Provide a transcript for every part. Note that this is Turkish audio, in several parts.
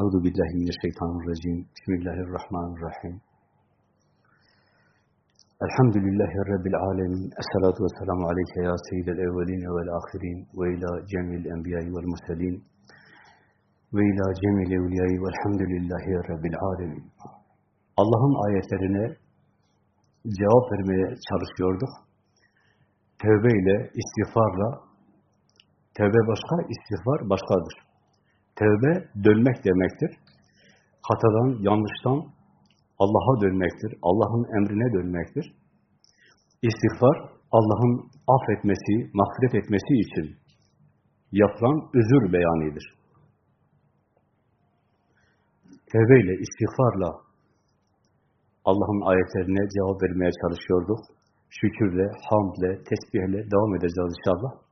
Euzu billahi mineşşeytanirracim. Bismillahirrahmanirrahim. Elhamdülillahi Rabbil alemin. Esselatu vesselamu aleyke ya seyyidel evvelin vel ahirin ve ila cemil enbiyayı vel murselin ve ila cemil evliyayı velhamdülillahi Rabbil alemin. Allah'ın ayetlerine cevap vermeye çalışıyorduk. Tevbe ile, istiğfarla, tevbe başka, istiğfar başkadır. Tevbe dönmek demektir. Hatadan, yanlıştan Allah'a dönmektir. Allah'ın emrine dönmektir. İstiğfar, Allah'ın affetmesi, mağfiret etmesi için yapılan özür beyanidir. Tevbe ile, istiğfarla Allah'ın ayetlerine cevap vermeye çalışıyorduk. Şükürle, hamdle, tesbihle devam edeceğiz inşallah.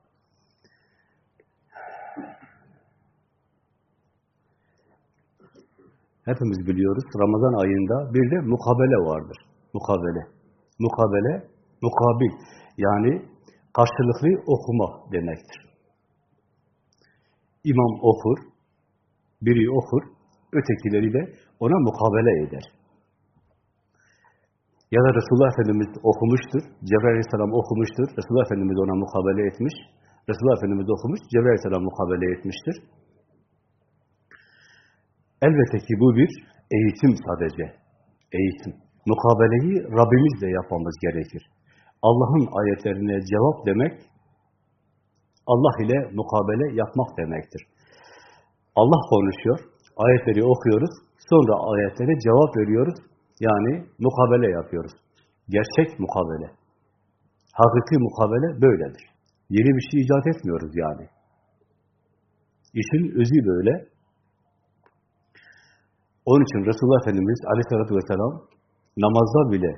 Hepimiz biliyoruz, Ramazan ayında bir de mukabele vardır. Mukabele. Mukabele, mukabil. Yani karşılıklı okuma demektir. İmam okur, biri okur, ötekileri de ona mukabele eder. Ya da Resulullah Efendimiz okumuştur, Cebrail Aleyhisselam okumuştur, Resulullah Efendimiz ona mukabele etmiş, Resulullah Efendimiz okumuş, Cebrail Aleyhisselam mukabele etmiştir. Elbette ki bu bir eğitim sadece. Eğitim. Mukabeleyi Rabbimizle yapmamız gerekir. Allah'ın ayetlerine cevap demek, Allah ile mukabele yapmak demektir. Allah konuşuyor, ayetleri okuyoruz, sonra ayetlere cevap veriyoruz, yani mukabele yapıyoruz. Gerçek mukabele. Hakiki mukabele böyledir. Yeni bir şey icat etmiyoruz yani. İşin özü böyle. Onun için Resulullah Efendimiz aleyhissalatü vesselam namazda bile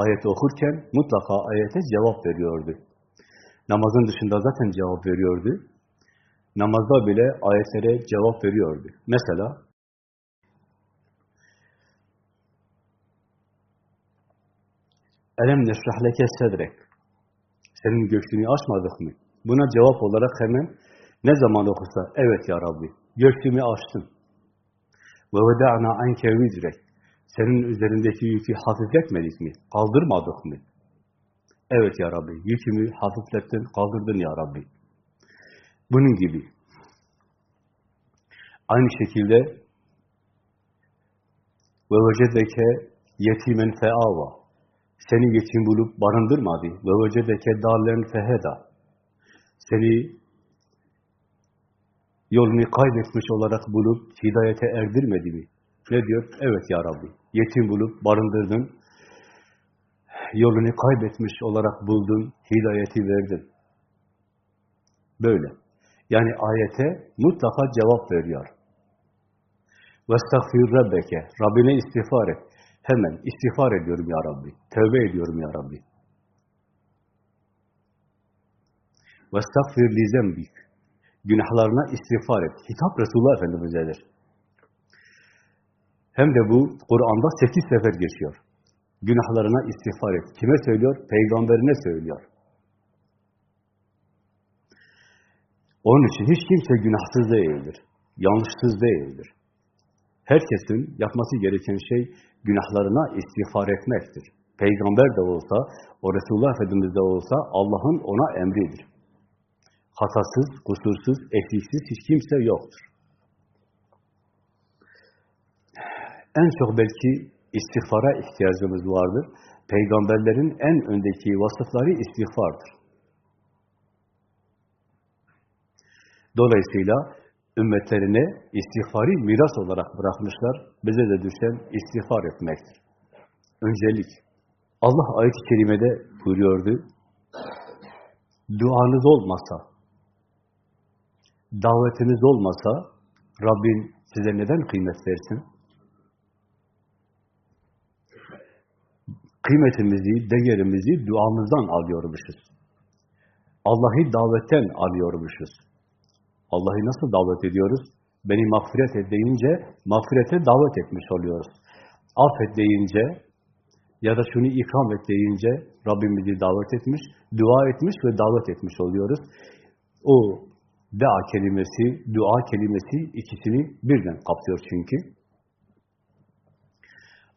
ayet okurken mutlaka ayete cevap veriyordu. Namazın dışında zaten cevap veriyordu. Namazda bile ayetlere cevap veriyordu. Mesela Elem neşrah leke sedrek. Senin göğsünü açmadık mı? Buna cevap olarak hemen ne zaman okursa, evet ya Rabbi, göğsümü açtım. Veda'na anke vizrek. Senin üzerindeki yükü hafifletmedik mi? Kaldırmadık mı? Evet ya Rabbi, yükümü hafiflettin, kaldırdın ya Rabbi. Bunun gibi. Aynı şekilde ve vecedeke yetimen feava. Seni yetim bulup barındırmadı. Ve vecedeke dalen feheda. Seni yolunu kaybetmiş olarak bulup hidayete erdirmedi mi? Ne diyor? Evet ya Rabbi. Yetim bulup barındırdın. Yolunu kaybetmiş olarak buldun. Hidayeti verdin. Böyle. Yani ayete mutlaka cevap veriyor. وَاسْتَغْفِرْ رَبَّكَ Rabbine istiğfar et. Hemen istiğfar ediyorum ya Rabbi. Tövbe ediyorum ya Rabbi. وَاسْتَغْفِرْ لِزَنْبِكَ Günahlarına istiğfar et. Hitap Resulullah Efendimiz'edir. Hem de bu Kur'an'da sekiz sefer geçiyor. Günahlarına istiğfar et. Kime söylüyor? Peygamberine söylüyor. Onun için hiç kimse günahsız değildir. Yanlışsız değildir. Herkesin yapması gereken şey günahlarına istiğfar etmektir. Peygamber de olsa, o Resulullah Efendimiz de olsa Allah'ın ona emridir. Hatasız, kusursuz, eksiksiz hiç kimse yoktur. En çok belki istiğfara ihtiyacımız vardır. Peygamberlerin en öndeki vasıfları istiğfardır. Dolayısıyla ümmetlerine istiğfari miras olarak bırakmışlar. Bize de düşen istiğfar etmektir. Öncelik. Allah ayet-i kerimede buyuruyordu. Duanız olmasa, davetiniz olmasa Rabbin size neden kıymet versin? Kıymetimizi, değerimizi duamızdan alıyormuşuz. Allah'ı davetten alıyormuşuz. Allah'ı nasıl davet ediyoruz? Beni mağfiret et deyince, mağfirete davet etmiş oluyoruz. Affet deyince, ya da şunu ikram et deyince, Rabbimizi davet etmiş, dua etmiş ve davet etmiş oluyoruz. O Dea kelimesi, dua kelimesi ikisini birden kapsıyor çünkü.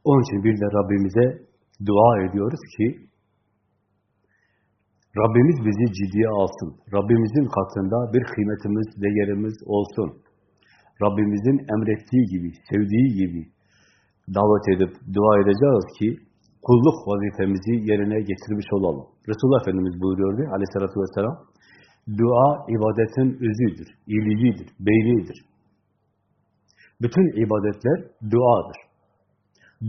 Onun için bir de Rabbimize dua ediyoruz ki Rabbimiz bizi ciddiye alsın. Rabbimizin katında bir kıymetimiz, değerimiz olsun. Rabbimizin emrettiği gibi, sevdiği gibi davet edip dua edeceğiz ki kulluk vazifemizi yerine getirmiş olalım. Resulullah Efendimiz buyuruyordu aleyhissalatü vesselam, dua ibadetin özüdür, iyiliğidir, beynidir. Bütün ibadetler duadır.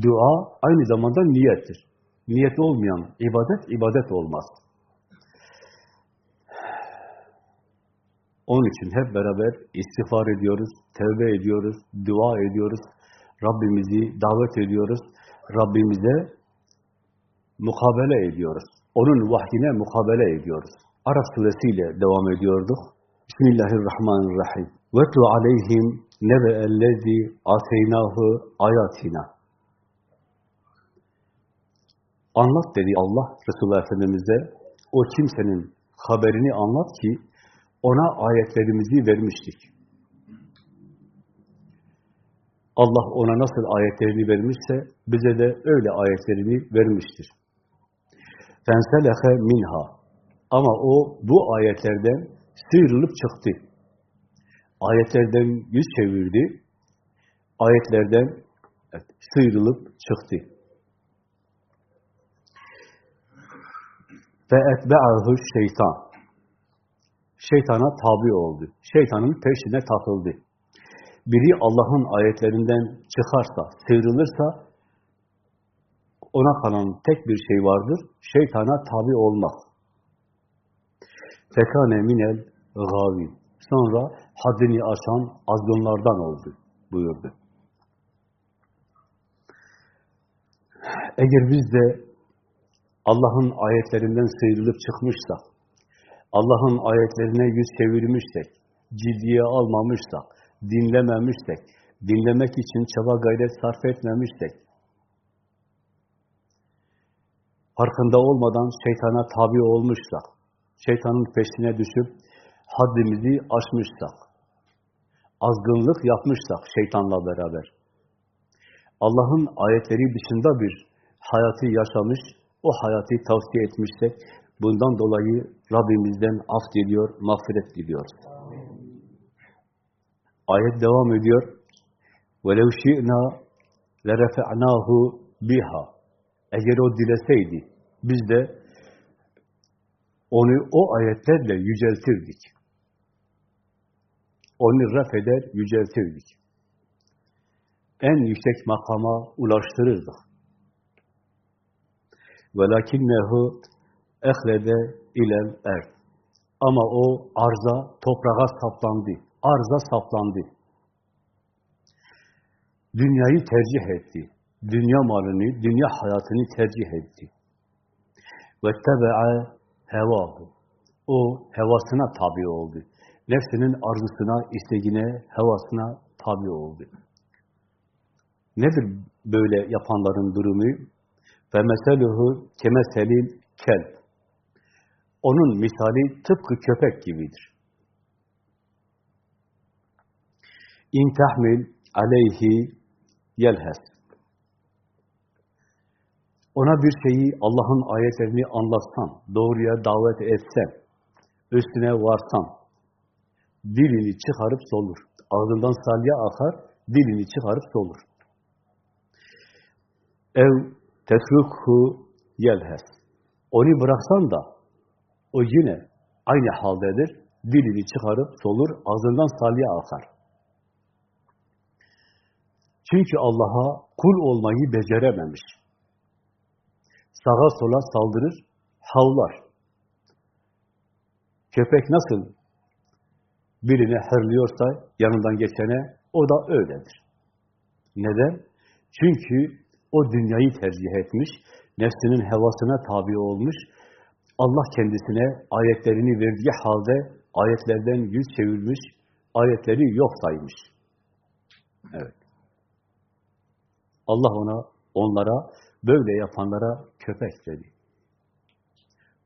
Dua aynı zamanda niyettir. Niyet olmayan ibadet, ibadet olmaz. Onun için hep beraber istiğfar ediyoruz, tevbe ediyoruz, dua ediyoruz, Rabbimizi davet ediyoruz, Rabbimize mukabele ediyoruz. Onun vahyine mukabele ediyoruz. Arap suresiyle devam ediyorduk. Bismillahirrahmanirrahim. Ve tu aleyhim nebe'ellezi ateynahu ayatina. Anlat dedi Allah Resulullah Efendimiz'e o kimsenin haberini anlat ki ona ayetlerimizi vermiştik. Allah ona nasıl ayetlerini vermişse bize de öyle ayetlerini vermiştir. Fenselehe minha. Ama o bu ayetlerden sıyrılıp çıktı. Ayetlerden yüz çevirdi. Ayetlerden evet, sıyrılıp çıktı. Ve etbe'ahu şeytan. Şeytana tabi oldu. Şeytanın peşine takıldı. Biri Allah'ın ayetlerinden çıkarsa, sıyrılırsa ona kalan tek bir şey vardır. Şeytana tabi olmak. Fekane minel gavin. Sonra haddini aşan azgınlardan oldu buyurdu. Eğer biz de Allah'ın ayetlerinden sıyrılıp çıkmışsak, Allah'ın ayetlerine yüz çevirmişsek, ciddiye almamışsak, dinlememişsek, dinlemek için çaba gayret sarf etmemişsek, farkında olmadan şeytana tabi olmuşsak, şeytanın peşine düşüp haddimizi aşmışsak, azgınlık yapmışsak şeytanla beraber, Allah'ın ayetleri dışında bir hayatı yaşamış, o hayatı tavsiye etmişsek, bundan dolayı Rabbimizden af diliyor, mağfiret diliyoruz. Ayet devam ediyor. وَلَوْ شِئْنَا لَرَفَعْنَاهُ biha. Eğer o dileseydi, biz de onu o ayetlerle yüceltirdik. Onu ref eder, yüceltirdik. En yüksek makama ulaştırırdık. وَلَكِنَّهُ اَخْلَدَ ilel erd. Ama o arza, toprağa saplandı. Arza saplandı. Dünyayı tercih etti. Dünya malını, dünya hayatını tercih etti. وَاتَّبَعَ Heva. O hevasına tabi oldu. Nefsinin arzusuna, isteğine, hevasına tabi oldu. Nedir böyle yapanların durumu? Ve meseluhu kemeselil kelb. Onun misali tıpkı köpek gibidir. İntahmil aleyhi yelhes. Ona bir şeyi, Allah'ın ayetlerini anlatsan, doğruya davet etsen, üstüne varsan, dilini çıkarıp solur. Ağzından salya akar, dilini çıkarıp solur. Ev tetrukhu yelhes. Onu bıraksan da, o yine aynı haldedir. Dilini çıkarıp solur, ağzından salya akar. Çünkü Allah'a kul olmayı becerememiş. Sağa sola saldırır, havlar. Köpek nasıl birine hırlıyorsa yanından geçene o da öyledir. Neden? Çünkü o dünyayı tercih etmiş, nefsinin hevasına tabi olmuş, Allah kendisine ayetlerini verdiği halde ayetlerden yüz çevirmiş, ayetleri yok saymış. Evet. Allah ona, onlara, böyle yapanlara köpek dedi.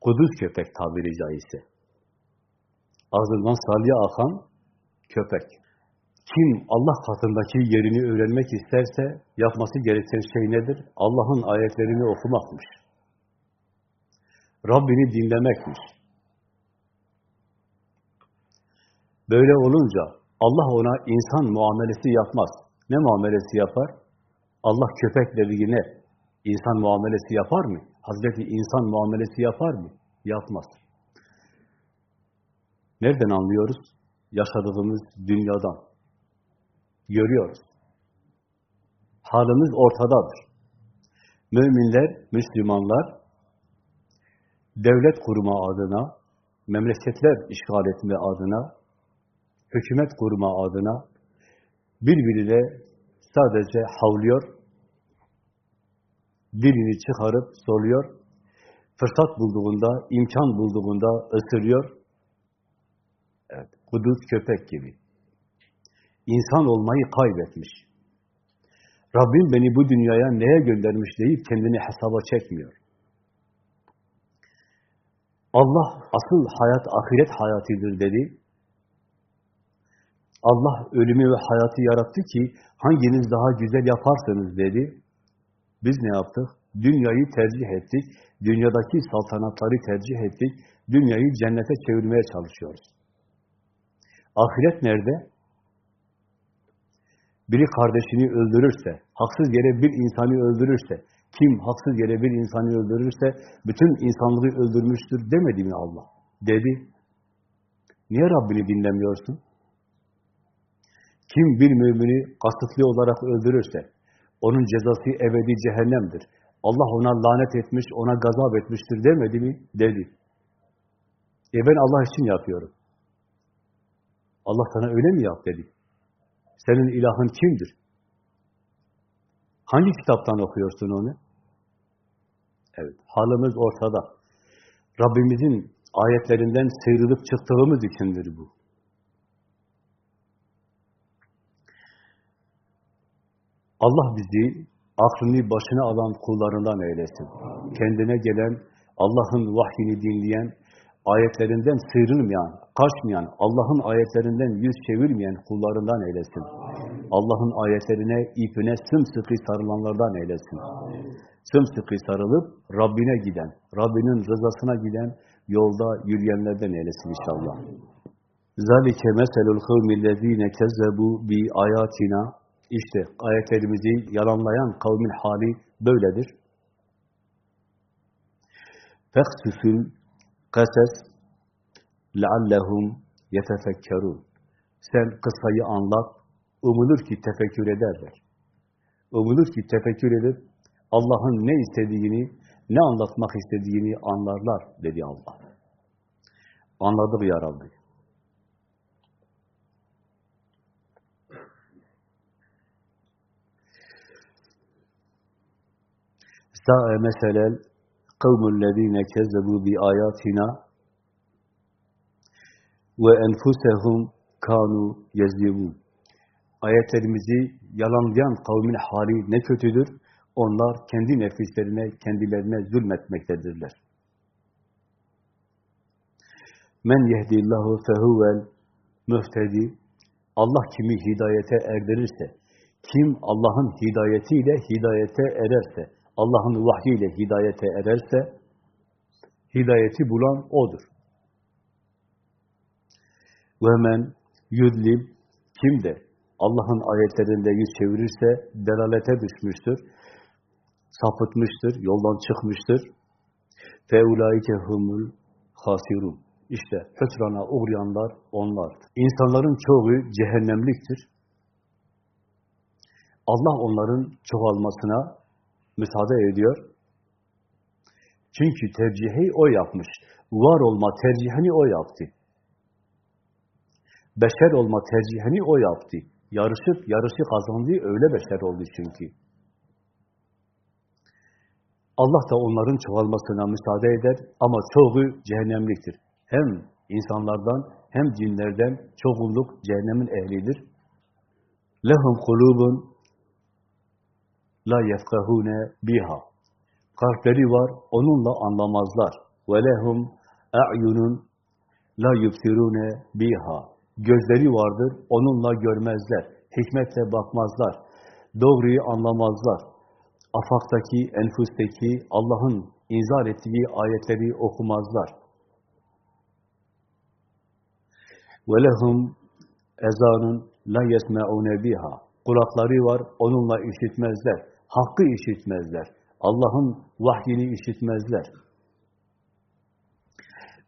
Kuduz köpek tabiri caizse. ağzından salya akan köpek. Kim Allah katındaki yerini öğrenmek isterse yapması gereken şey nedir? Allah'ın ayetlerini okumakmış. Rabbini dinlemekmiş. Böyle olunca Allah ona insan muamelesi yapmaz. Ne muamelesi yapar? Allah köpek dediğine insan muamelesi yapar mı? Hazreti insan muamelesi yapar mı? Yapmaz. Nereden anlıyoruz? Yaşadığımız dünyadan. Görüyoruz. Halimiz ortadadır. Müminler, Müslümanlar devlet kurma adına, memleketler işgal etme adına, hükümet kurma adına birbirine sadece havlıyor, dilini çıkarıp soluyor, fırsat bulduğunda, imkan bulduğunda ısırıyor. Evet, kuduz köpek gibi. İnsan olmayı kaybetmiş. Rabbim beni bu dünyaya neye göndermiş deyip kendini hesaba çekmiyor. Allah asıl hayat ahiret hayatıdır dedi. Allah ölümü ve hayatı yarattı ki hanginiz daha güzel yaparsanız dedi. Biz ne yaptık? Dünyayı tercih ettik. Dünyadaki saltanatları tercih ettik. Dünyayı cennete çevirmeye çalışıyoruz. Ahiret nerede? Biri kardeşini öldürürse, haksız yere bir insanı öldürürse, kim haksız yere bir insanı öldürürse, bütün insanlığı öldürmüştür demedi mi Allah? Dedi. Niye Rabbini dinlemiyorsun? Kim bir mümini kasıtlı olarak öldürürse, onun cezası ebedi cehennemdir. Allah ona lanet etmiş, ona gazap etmiştir demedi mi? Dedi. E ben Allah için yapıyorum. Allah sana öyle mi yap dedi. Senin ilahın kimdir? Hangi kitaptan okuyorsun onu? Evet, halimiz ortada. Rabbimizin ayetlerinden sıyrılıp çıktığımız içindir bu. Allah bizi aklını başına alan kullarından eylesin. Kendine gelen, Allah'ın vahyini dinleyen, ayetlerinden sıyrılmayan, kaçmayan, Allah'ın ayetlerinden yüz çevirmeyen kullarından eylesin. Allah'ın ayetlerine, ipine sımsıkı sarılanlardan eylesin. Sımsıkı sarılıp Rabbine giden, Rabbinin rızasına giden, yolda yürüyenlerden eylesin inşallah. ذَلِكَ مَسَلُ الْخَوْمِ الَّذ۪ينَ كَذَّبُوا بِآيَاتِنَا işte ayetlerimizi yalanlayan kavmin hali böyledir. Feksüsül kases leallehum yetefekkerun. Sen kıssayı anlat, umulur ki tefekkür ederler. Umulur ki tefekkür edip Allah'ın ne istediğini, ne anlatmak istediğini anlarlar dedi Allah. Anladık ya Rabbi. Meselel kavmullezine kezzebu bi ayatina ve enfusehum kanu yezlimun. Ayetlerimizi yalanlayan kavmin hali ne kötüdür? Onlar kendi nefislerine, kendilerine zulmetmektedirler. Men yehdillahu fehuvel mühtedi. Allah kimi hidayete erdirirse, kim Allah'ın hidayetiyle hidayete ererse, Allah'ın vahyiyle hidayete ererse, hidayeti bulan O'dur. Ve men yudlil, kim de Allah'ın ayetlerinde yüz çevirirse, delalete düşmüştür, sapıtmıştır, yoldan çıkmıştır. فَاُولَٰئِكَ humul hasirun. İşte hüsrana uğrayanlar onlardır. İnsanların çoğu cehennemliktir. Allah onların çoğalmasına müsaade ediyor. Çünkü tercihi o yapmış. Var olma tercihini o yaptı. Beşer olma tercihini o yaptı. Yarışıp yarışı kazandı, öyle beşer oldu çünkü. Allah da onların çoğalmasına müsaade eder ama çoğu cehennemliktir. Hem insanlardan hem cinlerden çoğunluk cehennemin ehlidir. Lehum kulubun la yefkahune biha. Kalpleri var, onunla anlamazlar. Ve lehum a'yunun la yubsirune biha. Gözleri vardır, onunla görmezler. Hikmetle bakmazlar. Doğruyu anlamazlar. Afaktaki, enfusteki, Allah'ın inzar ettiği ayetleri okumazlar. Ve lehum ezanun la yesmeune biha. Kulakları var, onunla işitmezler. Hakkı işitmezler. Allah'ın vahyini işitmezler.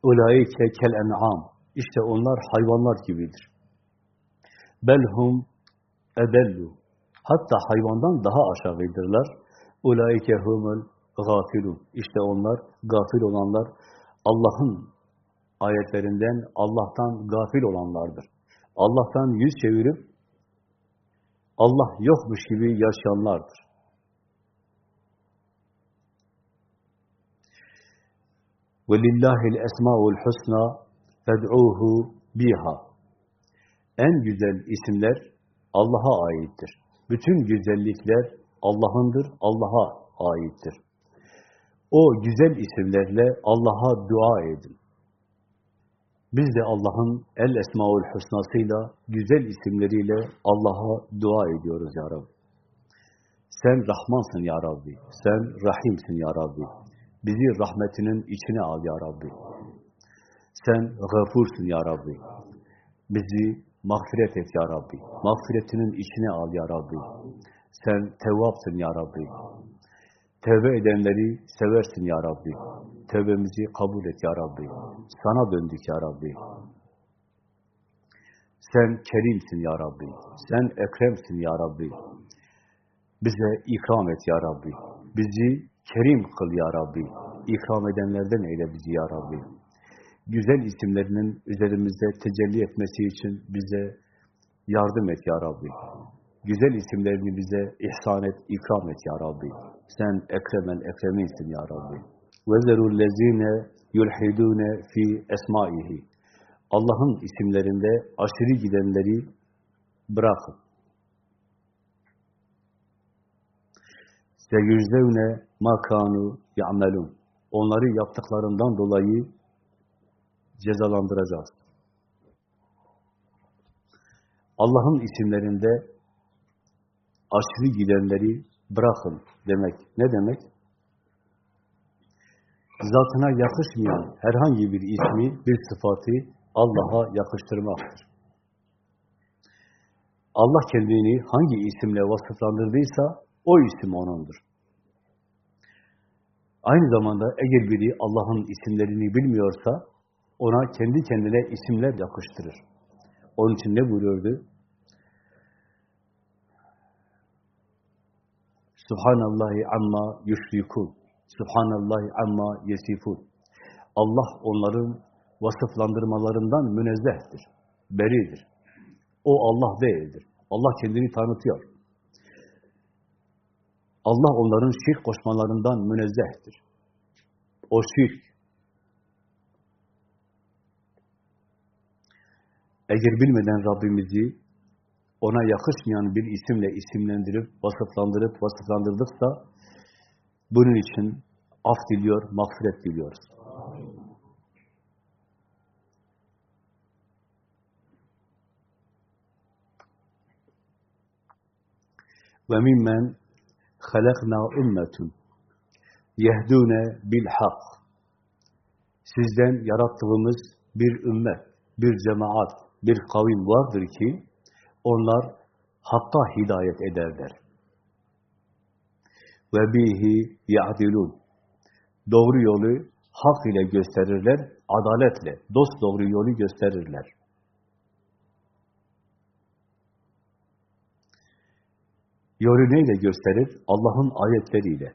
Ulaike kel en'am. İşte onlar hayvanlar gibidir. Belhum edellu. Hatta hayvandan daha aşağıdırlar. Ulaike humul gafilun. İşte onlar gafil olanlar Allah'ın ayetlerinden Allah'tan gafil olanlardır. Allah'tan yüz çevirip Allah yokmuş gibi yaşayanlardır. وَلِلَّهِ الْاَسْمَاءُ الْحُسْنَى فَدْعُوهُ biha. En güzel isimler Allah'a aittir. Bütün güzellikler Allah'ındır, Allah'a aittir. O güzel isimlerle Allah'a dua edin. Biz de Allah'ın El Esmaül Hüsnasıyla, güzel isimleriyle Allah'a dua ediyoruz ya Rabbi. Sen Rahmansın ya Rabbi. Sen Rahimsin ya Rabbi. Bizi rahmetinin içine al ya Rabbi. Sen gafursun ya Rabbi. Bizi mağfiret et ya Rabbi. Mağfiretinin içine al ya Rabbi. Sen tevvapsın ya Rabbi. Tevbe edenleri seversin ya Rabbi. Tevbemizi kabul et ya Rabbi. Sana döndük ya Rabbi. Sen kerimsin ya Rabbi. Sen ekremsin ya Rabbi. Bize ikram et ya Rabbi. Bizi kerim kıl ya Rabbi. İkram edenlerden eyle bizi ya Rabbi. Güzel isimlerinin üzerimizde tecelli etmesi için bize yardım et ya Rabbi. Güzel isimlerini bize ihsan et, ikram et ya Rabbi. Sen ekremen ekreminsin ya Rabbi. وَذَرُوا الَّذ۪ينَ يُلْحِدُونَ fi esmaihi. Allah'ın isimlerinde aşırı gidenleri bırakın. سَيُجْزَوْنَ makanu yamelun. Onları yaptıklarından dolayı cezalandıracağız. Allah'ın isimlerinde aşırı gidenleri bırakın demek. Ne demek? Zatına yakışmayan herhangi bir ismi, bir sıfatı Allah'a yakıştırmaktır. Allah kendini hangi isimle vasıflandırdıysa o isim O'nundur. Aynı zamanda eğer biri Allah'ın isimlerini bilmiyorsa ona kendi kendine isimler yakıştırır. Onun için ne buyuruyordu? Subhanallahi amma yüşrikun. Subhanallahi amma yesifun. Allah onların vasıflandırmalarından münezzehtir. Beridir. O Allah değildir. Allah kendini tanıtıyor. Allah onların şirk koşmalarından münezzehtir. O şirk. Eğer bilmeden Rabbimizi ona yakışmayan bir isimle isimlendirip, vasıflandırıp, vasıflandırdıksa bunun için af diliyor, mağfiret diliyoruz. Ve mimmen halakna ummetun yehdune bil. Sizden yarattığımız bir ümmet, bir cemaat, bir kavim vardır ki onlar hakka hidayet ederler. Ve bihi ya'dilun. Doğru yolu hak ile gösterirler, adaletle, dost doğru yolu gösterirler. Yolu neyle gösterir? Allah'ın ayetleriyle.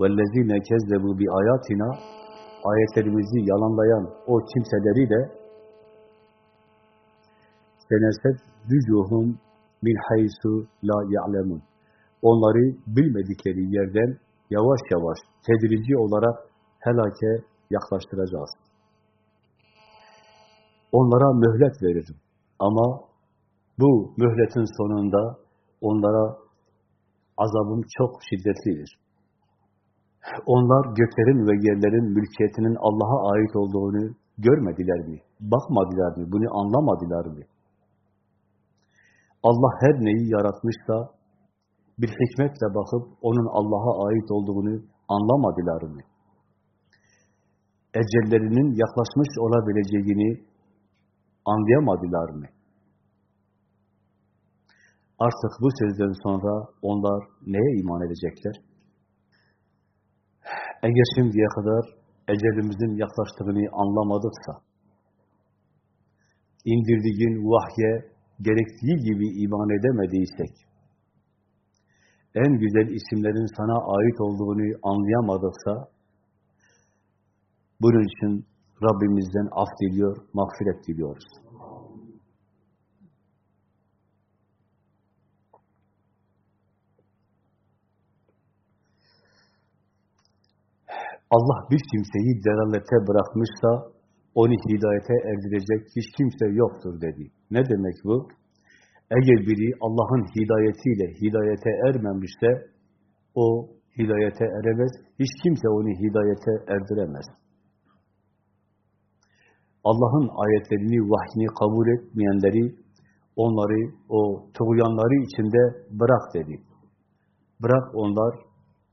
وَالَّذ۪ينَ كَذَّبُوا بِآيَاتِنَا Ayetlerimizi yalanlayan o kimseleri de seneset vücuhum min haysu la ya'lemun. Onları bilmedikleri yerden yavaş yavaş, tedrici olarak helake yaklaştıracağız. Onlara mühlet veririm. Ama bu mühletin sonunda onlara azabım çok şiddetlidir. Onlar göklerin ve yerlerin mülkiyetinin Allah'a ait olduğunu görmediler mi? Bakmadılar mı? Bunu anlamadılar mı? Allah her neyi yaratmışsa bir hikmetle bakıp onun Allah'a ait olduğunu anlamadılar mı? Ecellerinin yaklaşmış olabileceğini anlayamadılar mı? Artık bu sözden sonra onlar neye iman edecekler? Eğer şimdiye kadar ecelimizin yaklaştığını anlamadıksa, indirdiğin vahye gerektiği gibi iman edemediysek, en güzel isimlerin sana ait olduğunu anlayamadıksa, bunun için Rabbimizden af diliyor, mağfiret diliyoruz. Allah bir kimseyi delalete bırakmışsa, onu hidayete erdirecek hiç kimse yoktur dedi. Ne demek bu? Eğer biri Allah'ın hidayetiyle hidayete ermemişse, o hidayete eremez, hiç kimse onu hidayete erdiremez. Allah'ın ayetlerini, vahyini kabul etmeyenleri, onları, o tuğyanları içinde bırak dedi. Bırak onlar,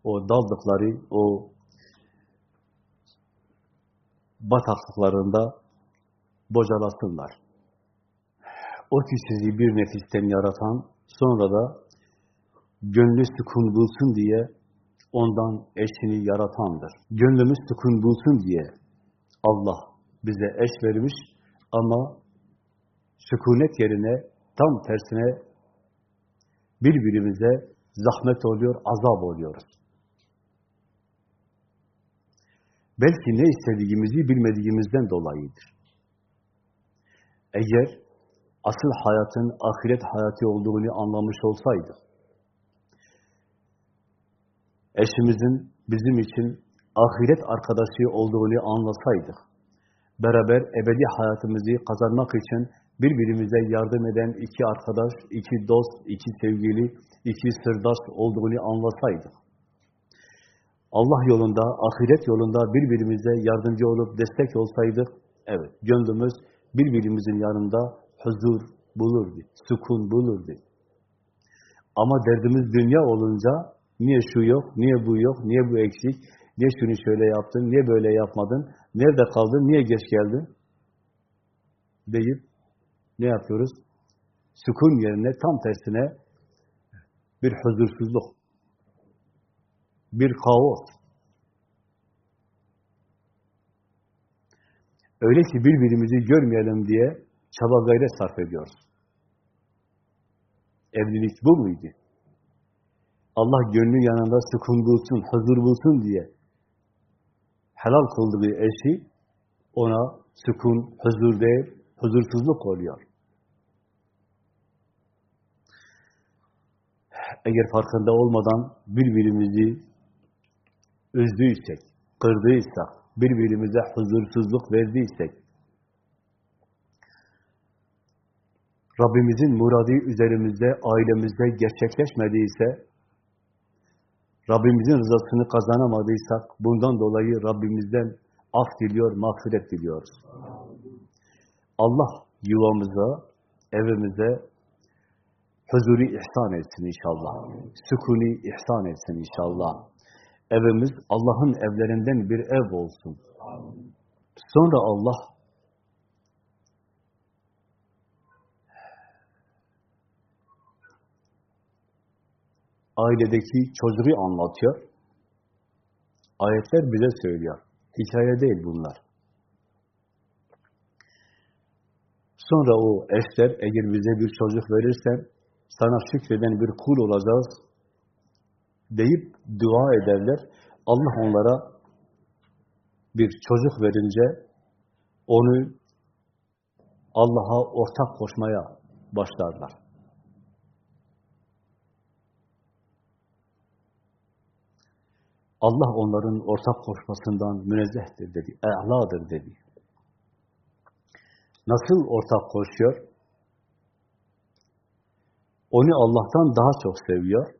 o daldıkları, o bataklıklarında bocalasınlar. O ki sizi bir nefisten yaratan, sonra da gönlü sükun bulsun diye ondan eşini yaratandır. Gönlümüz sükun bulsun diye Allah bize eş vermiş ama sükunet yerine tam tersine birbirimize zahmet oluyor, azap oluyoruz. Belki ne istediğimizi bilmediğimizden dolayıdır. Eğer asıl hayatın ahiret hayatı olduğunu anlamış olsaydık, eşimizin bizim için ahiret arkadaşı olduğunu anlasaydık, beraber ebedi hayatımızı kazanmak için birbirimize yardım eden iki arkadaş, iki dost, iki sevgili, iki sırdaş olduğunu anlasaydık, Allah yolunda, ahiret yolunda birbirimize yardımcı olup destek olsaydık, evet, gönlümüz birbirimizin yanında huzur bulurdu, sükun bulurdu. Ama derdimiz dünya olunca, niye şu yok, niye bu yok, niye bu eksik, niye şunu şöyle yaptın, niye böyle yapmadın, nerede kaldın, niye geç geldin deyip ne yapıyoruz? Sükun yerine tam tersine bir huzursuzluk, bir kaos. Öyle ki birbirimizi görmeyelim diye çaba gayret sarf ediyoruz. Evlilik bu muydu? Allah gönlü yanında sükun bulsun, huzur bulsun diye helal kıldığı eşi ona sükun, huzur değil, huzursuzluk oluyor. Eğer farkında olmadan birbirimizi üzdüysek, kırdıysak, birbirimize huzursuzluk verdiysek, Rabbimizin muradı üzerimizde, ailemizde gerçekleşmediyse, Rabbimizin rızasını kazanamadıysak, bundan dolayı Rabbimizden af diliyor, mağfiret diliyoruz. Allah yuvamıza, evimize huzuri ihsan etsin inşallah. Sükuni ihsan etsin inşallah. Evimiz Allah'ın evlerinden bir ev olsun. Sonra Allah ailedeki çocuğu anlatıyor. Ayetler bize söylüyor. Hikaye değil bunlar. Sonra o eşler eğer bize bir çocuk verirsen sana şükreden bir kul olacağız deyip dua ederler. Allah onlara bir çocuk verince onu Allah'a ortak koşmaya başlarlar. Allah onların ortak koşmasından münezzehtir dedi, e'ladır dedi. Nasıl ortak koşuyor? Onu Allah'tan daha çok seviyor.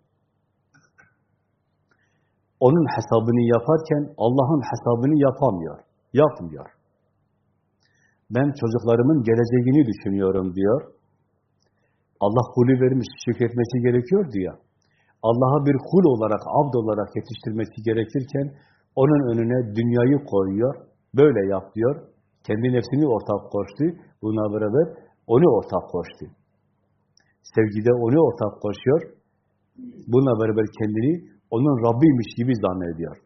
Onun hesabını yaparken Allah'ın hesabını yapamıyor, yapmıyor. Ben çocuklarımın geleceğini düşünüyorum diyor. Allah kulü vermiş, şükretmesi gerekiyor diyor. Allah'a bir kul olarak, abd olarak yetiştirmesi gerekirken onun önüne dünyayı koyuyor. Böyle yap diyor. Kendi nefsini ortak koştu. Buna beraber onu ortak koştu. Sevgide onu ortak koşuyor. Bununla beraber kendini onun Rabbiymiş gibi zannediyor.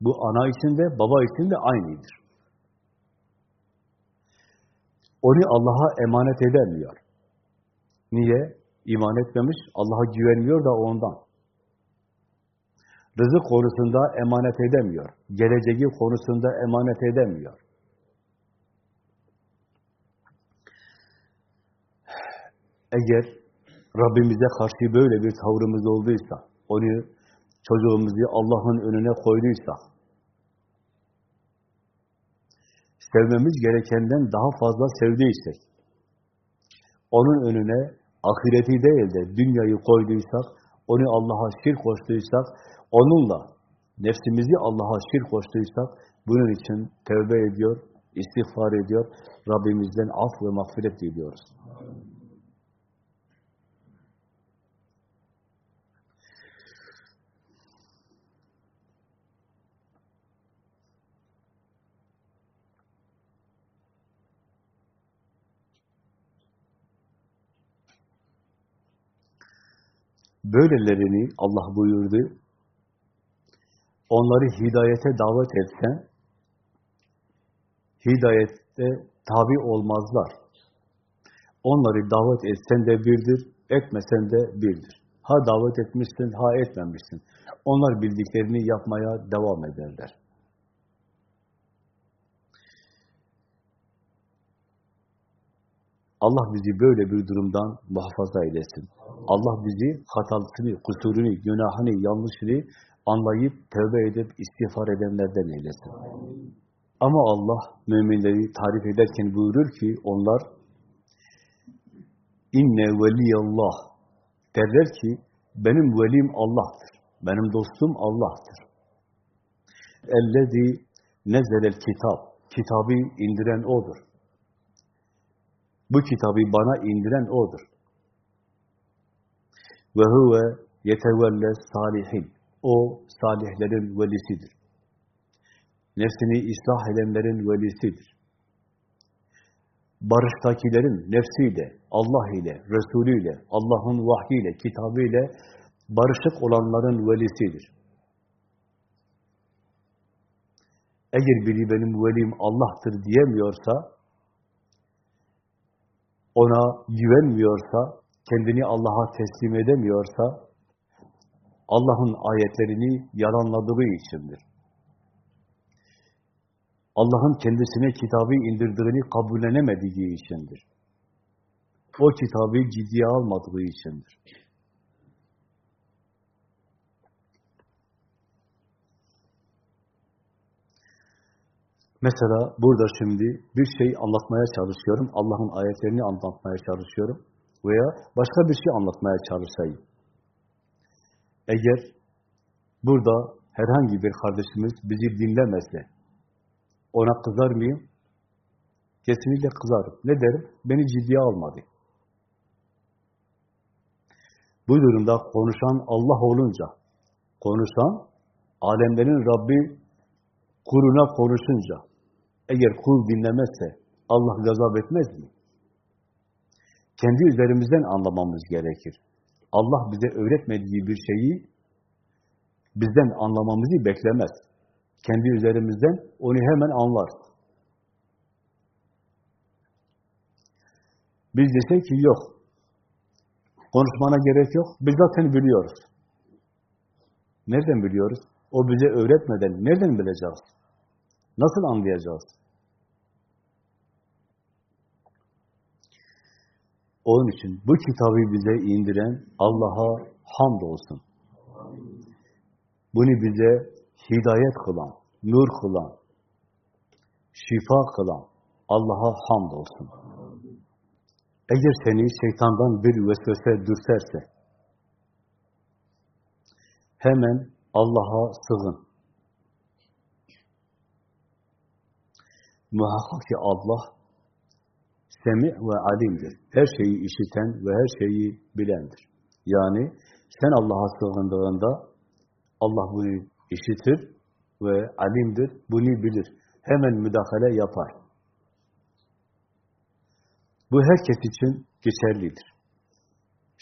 Bu ana için de baba için de aynıdır. Onu Allah'a emanet edemiyor. Niye? İman etmemiş, Allah'a güvenmiyor da ondan. Rızık konusunda emanet edemiyor. Geleceği konusunda emanet edemiyor. Eğer Rabbimize karşı böyle bir tavrımız olduysa, onu çocuğumuzu Allah'ın önüne koyduysa, sevmemiz gerekenden daha fazla sevdiysek, onun önüne ahireti değil de dünyayı koyduysak, onu Allah'a şirk koştuysak, onunla nefsimizi Allah'a şirk koştuysak, bunun için tövbe ediyor, istiğfar ediyor, Rabbimizden af ve mağfiret diliyoruz. Böylelerini Allah buyurdu, onları hidayete davet etsen, hidayette tabi olmazlar. Onları davet etsen de birdir, etmesen de birdir. Ha davet etmişsin, ha etmemişsin. Onlar bildiklerini yapmaya devam ederler. Allah bizi böyle bir durumdan muhafaza eylesin. Allah bizi hatasını, kusurunu, günahını, yanlışını anlayıp, tövbe edip, istiğfar edenlerden eylesin. Ama Allah müminleri tarif ederken buyurur ki, onlar inne veliyallah derler ki, benim velim Allah'tır. Benim dostum Allah'tır. Ellezî nezelel kitap. Kitabı indiren O'dur. Bu kitabı bana indiren O'dur. Ve huve yetevelle salihin. O, salihlerin velisidir. Nefsini ıslah edenlerin velisidir. Barıştakilerin nefsiyle, Allah ile, Resulü ile, Allah'ın vahyiyle, kitabıyla barışık olanların velisidir. Eğer biri benim velim Allah'tır diyemiyorsa, ona güvenmiyorsa, kendini Allah'a teslim edemiyorsa, Allah'ın ayetlerini yalanladığı içindir. Allah'ın kendisine kitabı indirdiğini kabullenemediği içindir. O kitabı ciddiye almadığı içindir. Mesela burada şimdi bir şey anlatmaya çalışıyorum, Allah'ın ayetlerini anlatmaya çalışıyorum veya başka bir şey anlatmaya çalışayım. Eğer burada herhangi bir kardeşimiz bizi dinlemezse, ona kızar mıyım? Kesinlikle kızarım. Ne derim? Beni ciddiye almadı. Bu durumda konuşan Allah olunca, konuşan alemlerin Rabbi kuluna konuşunca, eğer kul dinlemezse Allah gazap etmez mi? Kendi üzerimizden anlamamız gerekir. Allah bize öğretmediği bir şeyi bizden anlamamızı beklemez. Kendi üzerimizden onu hemen anlar. Biz desek ki yok, konuşmana gerek yok, biz zaten biliyoruz. Nereden biliyoruz? O bize öğretmeden nereden bileceğiz? Nasıl anlayacağız? Onun için bu kitabı bize indiren Allah'a hamd olsun. Bunu bize hidayet kılan, nur kılan, şifa kılan Allah'a hamd olsun. Eğer seni şeytandan bir vesvese dürterse, hemen Allah'a sığın. Muhakkak ki Allah Semi ve alimdir. Her şeyi işiten ve her şeyi bilendir. Yani sen Allah'a sığındığında Allah bunu işitir ve alimdir, bunu bilir. Hemen müdahale yapar. Bu herkes için geçerlidir.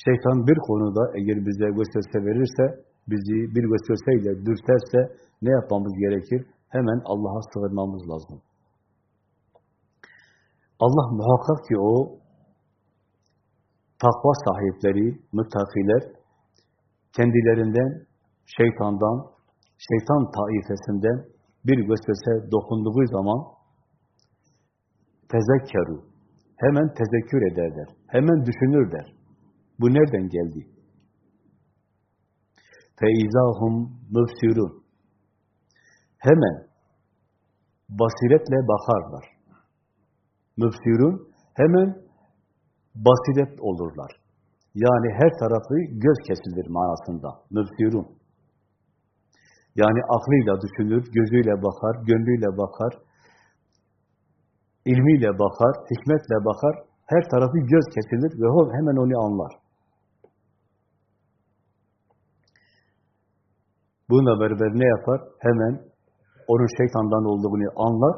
Şeytan bir konuda eğer bize vesvese verirse, bizi bir vesveseyle dürterse ne yapmamız gerekir? Hemen Allah'a sığınmamız lazım. Allah muhakkak ki o takva sahipleri, müttakiler kendilerinden, şeytandan, şeytan taifesinden bir vesvese dokunduğu zaman tezekkeru, hemen tezekkür ederler, hemen düşünürler. Bu nereden geldi? Feizahum müfsirun. Hemen basiretle bakarlar. Mübsirun hemen basiret olurlar. Yani her tarafı göz kesilir manasında. Mübsirun. Yani aklıyla düşünür, gözüyle bakar, gönlüyle bakar, ilmiyle bakar, hikmetle bakar, her tarafı göz kesilir ve o hemen onu anlar. Bununla beraber ne yapar? Hemen onun şeytandan olduğunu anlar,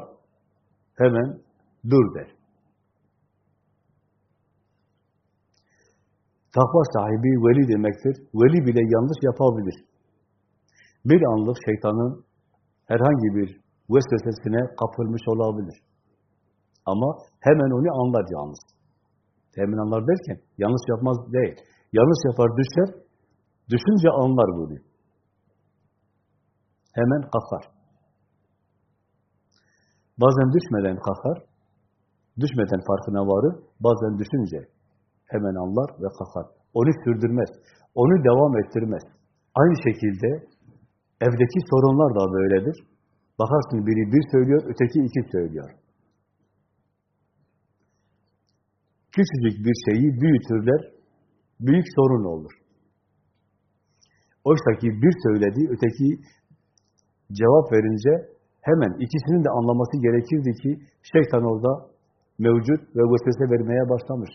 hemen dur der. Takva sahibi veli demektir. Veli bile yanlış yapabilir. Bir anlık şeytanın herhangi bir vesvesesine kapılmış olabilir. Ama hemen onu anlar yalnız. Hemen anlar derken yanlış yapmaz değil. Yanlış yapar düşer, düşünce anlar bunu. Hemen kalkar. Bazen düşmeden kalkar, düşmeden farkına varır, bazen düşünce hemen anlar ve kalkar. Onu sürdürmez, onu devam ettirmez. Aynı şekilde evdeki sorunlar da böyledir. Bakarsın biri bir söylüyor, öteki iki söylüyor. Küçücük bir şeyi büyütürler, büyük sorun olur. Oysa ki bir söyledi, öteki cevap verince hemen ikisinin de anlaması gerekirdi ki şeytan orada mevcut ve vesvese vermeye başlamış.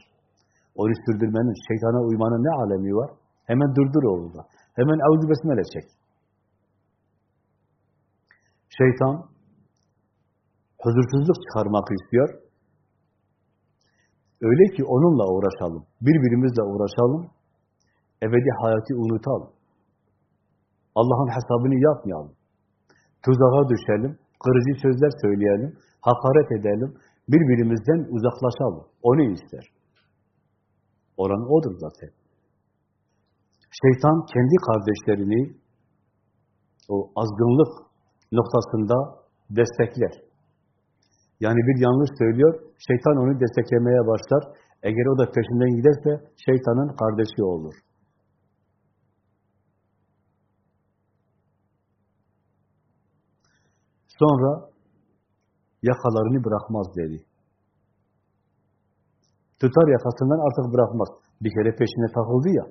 Onu sürdürmenin, şeytana uymanın ne alemi var? Hemen durdur orada. Hemen avzu besmele çek. Şeytan huzursuzluk çıkarmak istiyor. Öyle ki onunla uğraşalım. Birbirimizle uğraşalım. Ebedi hayatı unutalım. Allah'ın hesabını yapmayalım. Tuzağa düşelim. Kırıcı sözler söyleyelim. Hakaret edelim. Birbirimizden uzaklaşalım. Onu ister. Oran odur zaten. Şeytan kendi kardeşlerini o azgınlık noktasında destekler. Yani bir yanlış söylüyor, şeytan onu desteklemeye başlar. Eğer o da peşinden giderse şeytanın kardeşi olur. Sonra yakalarını bırakmaz dedi. Tutar yakasından artık bırakmaz. Bir kere peşine takıldı ya,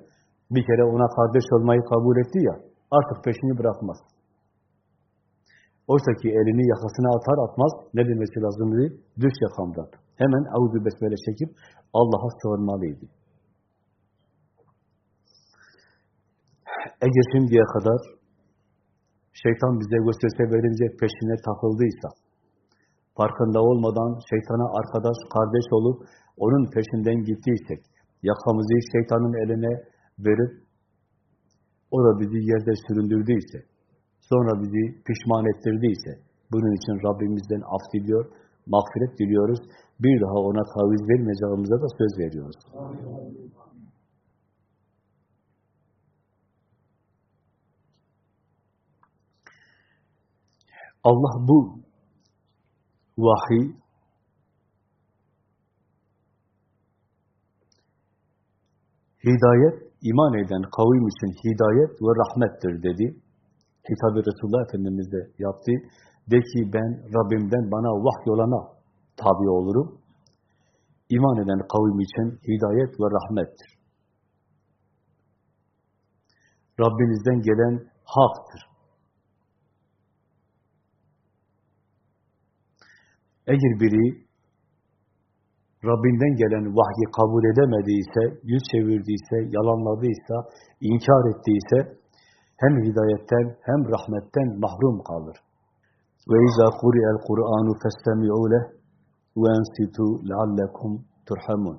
bir kere ona kardeş olmayı kabul etti ya, artık peşini bırakmaz. Oysa ki elini yakasına atar atmaz, ne demesi lazımdı? Düş yakamdan. Hemen avuzu besmele çekip Allah'a sığınmalıydı. Eğer şimdiye kadar şeytan bize vesvese verince peşine takıldıysa, farkında olmadan şeytana arkadaş, kardeş olup onun peşinden gittiysek, yakamızı şeytanın eline verip o da bizi yerde süründürdüyse, sonra bizi pişman ettirdiyse, bunun için Rabbimizden af diliyor, mağfiret diliyoruz. Bir daha ona taviz vermeyeceğimize de söz veriyoruz. Allah bu vahiy hidayet, iman eden kavim için hidayet ve rahmettir dedi. Hitabı Resulullah Efendimiz de yaptı. De ki ben Rabbimden bana vahyolana tabi olurum. İman eden kavim için hidayet ve rahmettir. Rabbinizden gelen haktır. Eğer biri Rabbinden gelen vahyi kabul edemediyse, yüz çevirdiyse, yalanladıysa, inkar ettiyse hem hidayetten hem rahmetten mahrum kalır. Ve izâ kuri'el Kur'anu festemi'û leh ve ensitu leallekum turhamun.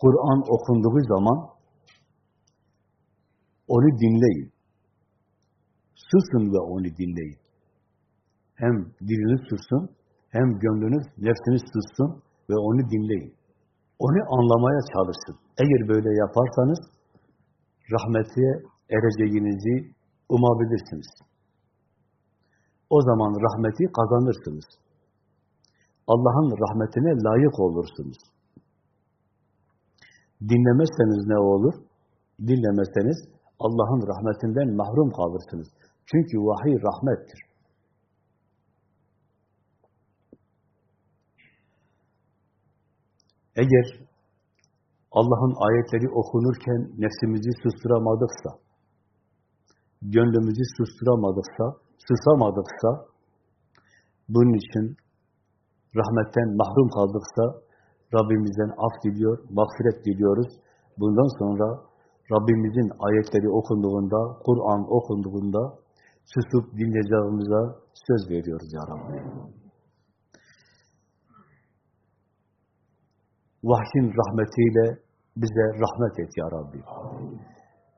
Kur'an okunduğu zaman onu dinleyin. Susun ve onu dinleyin. Hem diliniz sussun, hem gönlünüz, nefsiniz sussun ve onu dinleyin. Onu anlamaya çalışın. Eğer böyle yaparsanız, rahmete ereceğinizi umabilirsiniz. O zaman rahmeti kazanırsınız. Allah'ın rahmetine layık olursunuz. Dinlemezseniz ne olur? Dinlemezseniz Allah'ın rahmetinden mahrum kalırsınız. Çünkü vahiy rahmettir. Eğer Allah'ın ayetleri okunurken nefsimizi susturamadıksa, gönlümüzü susturamadıksa, susamadıksa, bunun için rahmetten mahrum kaldıksa, Rabbimizden af diliyor, mağfiret diliyoruz. Bundan sonra Rabbimizin ayetleri okunduğunda, Kur'an okunduğunda susup dinleyeceğimize söz veriyoruz ya Rabbi. Vahyin rahmetiyle bize rahmet et ya Rabbi.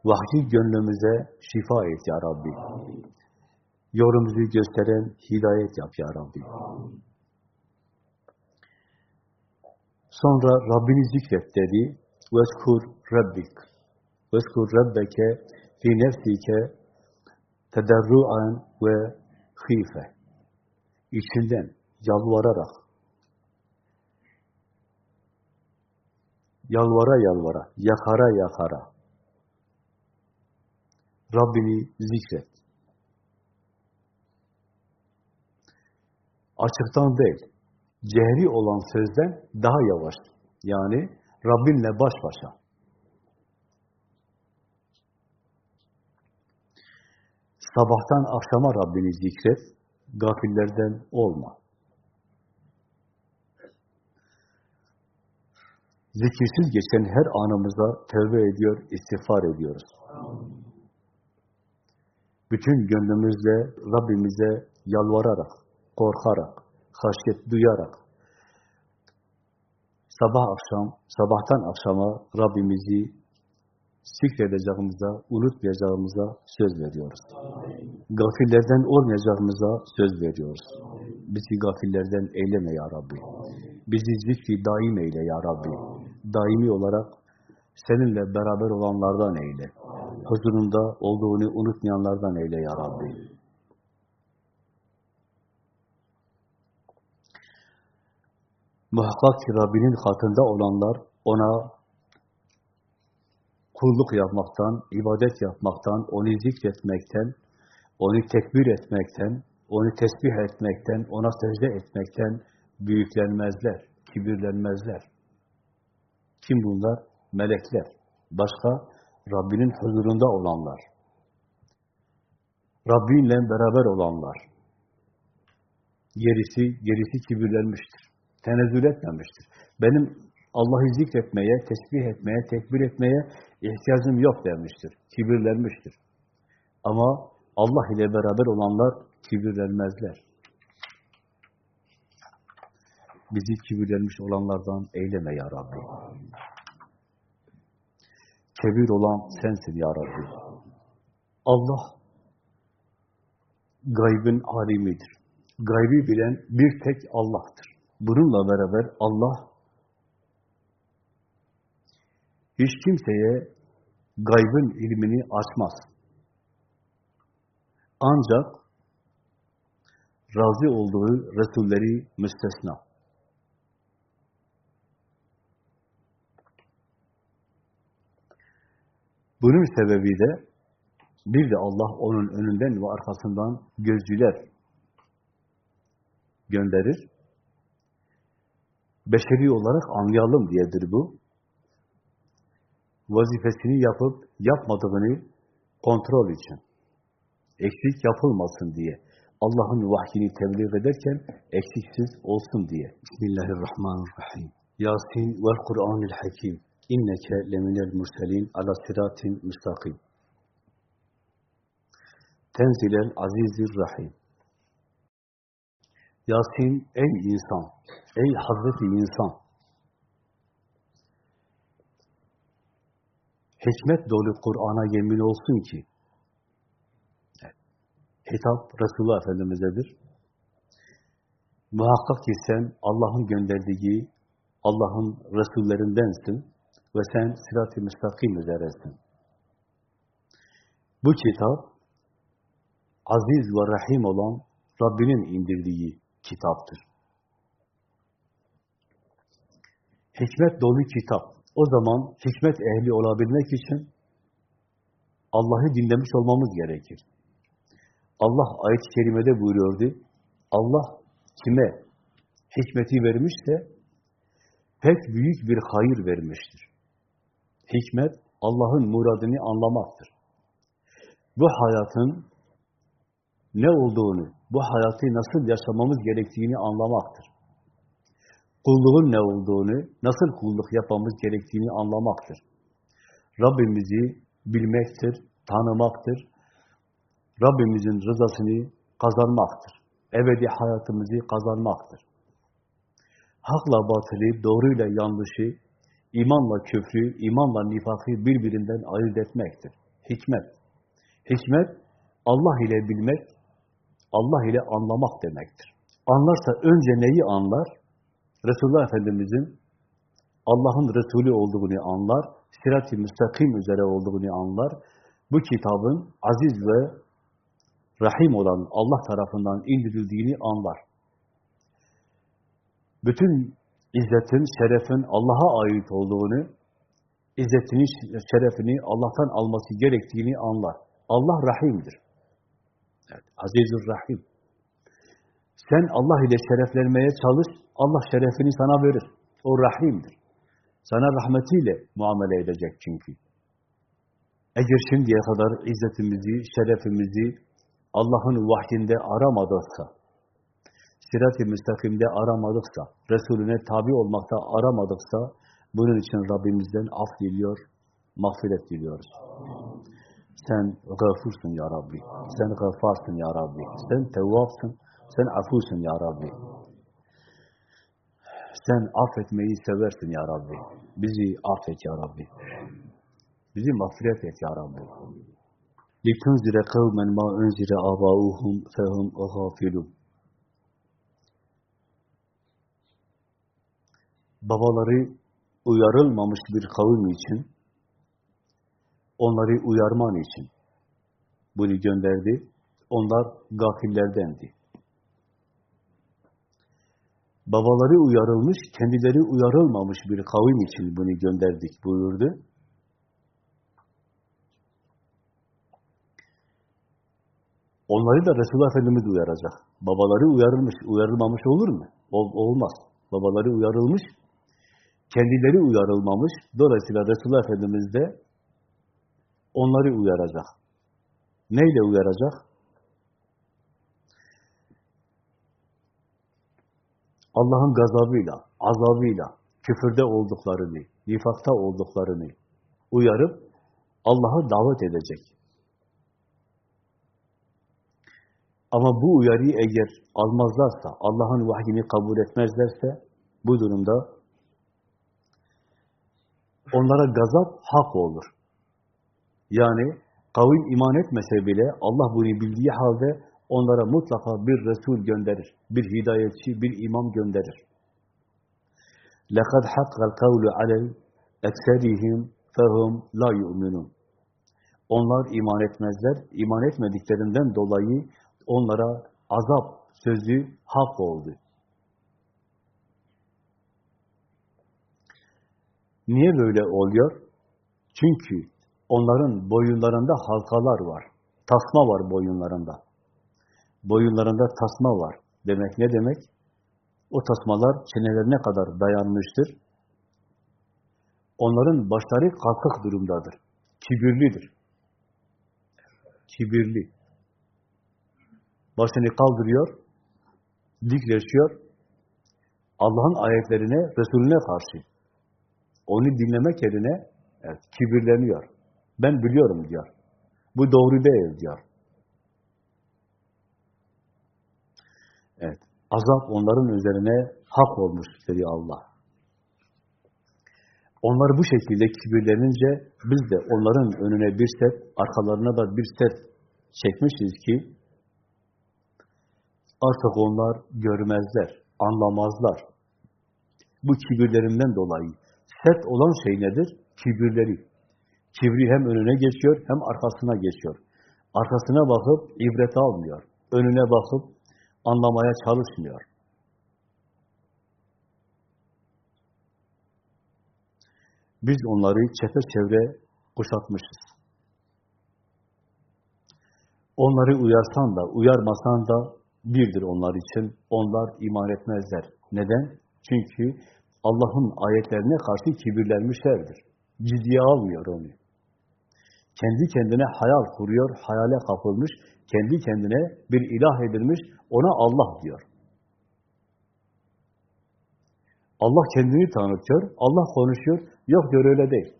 Vahyi gönlümüze şifa et ya Rabbi. Yolumuzu gösteren hidayet yap ya Rabbi. Sonra Rabbini zikret dedi. Veskur Rabbik. Veskur Rabbeke fi nefsike tederruan ve hife. İçinden yalvararak, yalvara yalvara, yakara yakara Rabbini zikret. Açıktan değil, cehri olan sözden daha yavaş. Yani Rabbinle baş başa. Sabahtan akşama Rabbini zikret, gafillerden olma. Zikirsiz geçen her anımıza tövbe ediyor, istiğfar ediyoruz. Bütün gönlümüzle Rabbimize yalvararak, korkarak, haşyet duyarak, sabah akşam, sabahtan akşama Rabbimizi zikredeceğimize, unutmayacağımıza söz veriyoruz. Gafillerden olmayacağımıza söz veriyoruz. Bizi gafillerden eyleme ya Rabbi. Bizi zikri daim eyle ya Rabbi. Daimi olarak seninle beraber olanlardan eyle. Huzurunda olduğunu unutmayanlardan eyle ya Rabbi. Muhakkak ki Rabbinin katında olanlar ona kulluk yapmaktan, ibadet yapmaktan, onu zikretmekten, onu tekbir etmekten, onu tesbih etmekten, ona secde etmekten büyüklenmezler, kibirlenmezler. Kim bunlar? Melekler. Başka? Rabbinin huzurunda olanlar. Rabbinle beraber olanlar. Gerisi, gerisi kibirlenmiştir. Tenezzül etmemiştir. Benim Allah'ı zikretmeye, tesbih etmeye, tekbir etmeye ihtiyacım yok demiştir. Kibirlenmiştir. Ama Allah ile beraber olanlar kibirlenmezler. Bizi kibirlenmiş olanlardan eyleme ya Rabbi. Kebir olan sensin ya Rabbi. Allah gaybın alimidir. Gaybi bilen bir tek Allah'tır. Bununla beraber Allah hiç kimseye gaybın ilmini açmaz. Ancak razı olduğu Resulleri müstesna. Bunun sebebi de bir de Allah onun önünden ve arkasından gözcüler gönderir. Beşeri olarak anlayalım diyedir bu. Vazifesini yapıp yapmadığını kontrol için. Eksik yapılmasın diye. Allah'ın vahyini tebliğ ederken eksiksiz olsun diye. Bismillahirrahmanirrahim. Yasin vel Kur'anil Hakim. İnneke leminel murselin ala siratin müstakim. Tenzilel azizir rahim. Yasin ey insan, ey Hazreti insan. Hikmet dolu Kur'an'a yemin olsun ki, hitap Resulullah Efendimiz'edir. Muhakkak ki sen Allah'ın gönderdiği, Allah'ın Resullerindensin ve sen sirat-i müstakim üzeresin. Bu kitap, aziz ve rahim olan Rabbinin indirdiği kitaptır. Hikmet dolu kitap. O zaman hikmet ehli olabilmek için Allah'ı dinlemiş olmamız gerekir. Allah ayet-i kerimede buyuruyordu. Allah kime hikmeti vermişse pek büyük bir hayır vermiştir. Hikmet Allah'ın muradını anlamaktır. Bu hayatın ne olduğunu, bu hayatı nasıl yaşamamız gerektiğini anlamaktır. Kulluğun ne olduğunu, nasıl kulluk yapmamız gerektiğini anlamaktır. Rabbimizi bilmektir, tanımaktır. Rabbimizin rızasını kazanmaktır. Ebedi hayatımızı kazanmaktır. Hakla batılı, doğruyla yanlışı, imanla küfrü, imanla nifakı birbirinden ayırt etmektir. Hikmet. Hikmet, Allah ile bilmek, Allah ile anlamak demektir. Anlarsa önce neyi anlar? Resulullah Efendimiz'in Allah'ın Resulü olduğunu anlar, sirat-i müstakim üzere olduğunu anlar. Bu kitabın aziz ve rahim olan Allah tarafından indirildiğini anlar. Bütün izzetin, şerefin Allah'a ait olduğunu, izzetini, şerefini Allah'tan alması gerektiğini anlar. Allah rahimdir. Evet, Azizur Rahim. Sen Allah ile şereflenmeye çalış, Allah şerefini sana verir. O Rahim'dir. Sana rahmetiyle muamele edecek çünkü. Eğer şimdiye kadar izzetimizi, şerefimizi Allah'ın vahyinde aramadıksa, sirat-i müstakimde aramadıksa, Resulüne tabi olmakta aramadıksa, bunun için Rabbimizden af diliyor, mağfiret diliyoruz. Sen gafursun ya Rabbi. Sen gafarsın ya Rabbi. Sen tevvapsın. Sen afusun ya Rabbi. Sen affetmeyi seversin ya Rabbi. Bizi affet ya Rabbi. Bizi mağfiret et ya Rabbi. لِتُنْزِرَ قَوْمًا مَا اُنْزِرَ آبَاؤُهُمْ فَهُمْ غَافِلُونَ Babaları uyarılmamış bir kavim için onları uyarman için bunu gönderdi. Onlar gafillerdendi. Babaları uyarılmış, kendileri uyarılmamış bir kavim için bunu gönderdik buyurdu. Onları da Resulullah Efendimiz uyaracak. Babaları uyarılmış, uyarılmamış olur mu? Ol, olmaz. Babaları uyarılmış, kendileri uyarılmamış. Dolayısıyla Resulullah Efendimiz de onları uyaracak. Neyle uyaracak? Allah'ın gazabıyla, azabıyla, küfürde olduklarını, nifakta olduklarını uyarıp Allah'a davet edecek. Ama bu uyarıyı eğer almazlarsa, Allah'ın vahyini kabul etmezlerse, bu durumda onlara gazap hak olur. Yani kavim iman etmese bile Allah bunu bildiği halde onlara mutlaka bir Resul gönderir. Bir hidayetçi, bir imam gönderir. لَقَدْ حَقَّ الْقَوْلُ عَلَيْ اَكْسَرِهِمْ فَهُمْ لَا يُؤْمِنُونَ Onlar iman etmezler. İman etmediklerinden dolayı onlara azap sözü hak oldu. Niye böyle oluyor? Çünkü onların boyunlarında halkalar var. Tasma var boyunlarında. Boyunlarında tasma var. Demek ne demek? O tasmalar çenelerine kadar dayanmıştır. Onların başları kalkık durumdadır. Kibirlidir. Kibirli. Başını kaldırıyor, dikleşiyor, Allah'ın ayetlerine, Resulüne karşı. Onu dinlemek yerine evet, kibirleniyor. Ben biliyorum diyor. Bu doğru değil diyor. Evet. Azap onların üzerine hak olmuş dedi Allah. Onlar bu şekilde kibirlenince biz de onların önüne bir set, arkalarına da bir set çekmişiz ki artık onlar görmezler, anlamazlar. Bu kibirlerinden dolayı set olan şey nedir? Kibirleri. Kibri hem önüne geçiyor hem arkasına geçiyor. Arkasına bakıp ibret almıyor. Önüne bakıp anlamaya çalışmıyor. Biz onları çepeçevre kuşatmışız. Onları uyarsan da, uyarmasan da birdir onlar için. Onlar iman etmezler. Neden? Çünkü Allah'ın ayetlerine karşı kibirlenmişlerdir. Ciddiye almıyor onu. Kendi kendine hayal kuruyor, hayale kapılmış, kendi kendine bir ilah edilmiş, ona Allah diyor. Allah kendini tanıtıyor, Allah konuşuyor, yok diyor öyle değil.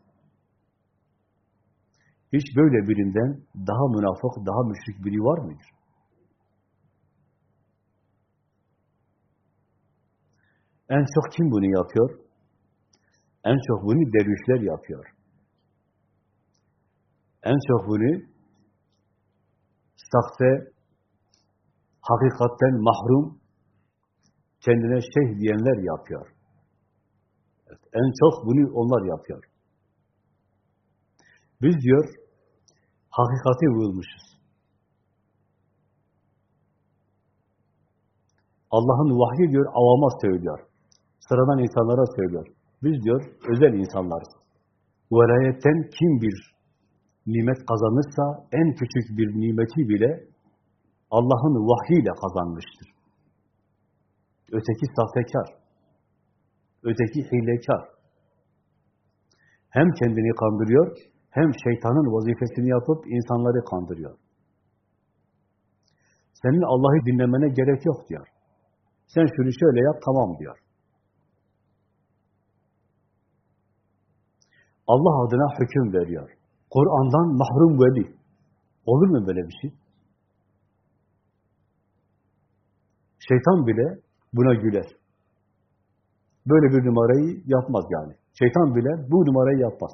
Hiç böyle birinden daha münafık, daha müşrik biri var mıdır? En çok kim bunu yapıyor? En çok bunu dervişler yapıyor. En çok bunu sahte, hakikatten mahrum, kendine şeyh diyenler yapıyor. En çok bunu onlar yapıyor. Biz diyor, hakikati bulmuşuz. Allah'ın vahyi diyor, avama söylüyor. Sıradan insanlara söylüyor. Biz diyor, özel insanlarız. Velayetten kim bir nimet kazanırsa, en küçük bir nimeti bile Allah'ın vahyiyle kazanmıştır. Öteki sahtekar. Öteki hilekar. Hem kendini kandırıyor, hem şeytanın vazifesini yapıp insanları kandırıyor. Senin Allah'ı dinlemene gerek yok diyor. Sen şunu şöyle yap, tamam diyor. Allah adına hüküm veriyor. Kur'an'dan mahrum veli. Olur mu böyle bir şey? Şeytan bile buna güler. Böyle bir numarayı yapmaz yani. Şeytan bile bu numarayı yapmaz.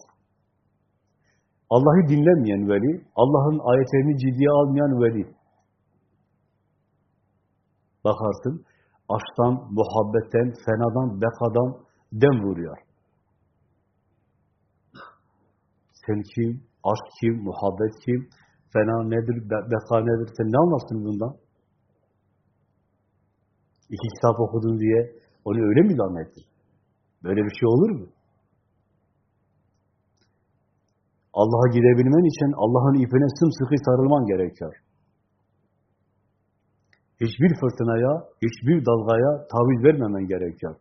Allah'ı dinlemeyen veli, Allah'ın ayetlerini ciddiye almayan veli. Bakarsın, aşktan, muhabbetten, fenadan, bekadan dem vuruyor. Sen kim? Aşk kim? Muhabbet kim? Fena nedir? Be beka nedir? Sen ne anlarsın bundan? İki kitap okudun diye onu öyle mi zannettin? Böyle bir şey olur mu? Allah'a gidebilmen için Allah'ın ipine sımsıkı sarılman gerekiyor. Hiçbir fırtınaya, hiçbir dalgaya taviz vermemen gerekiyor.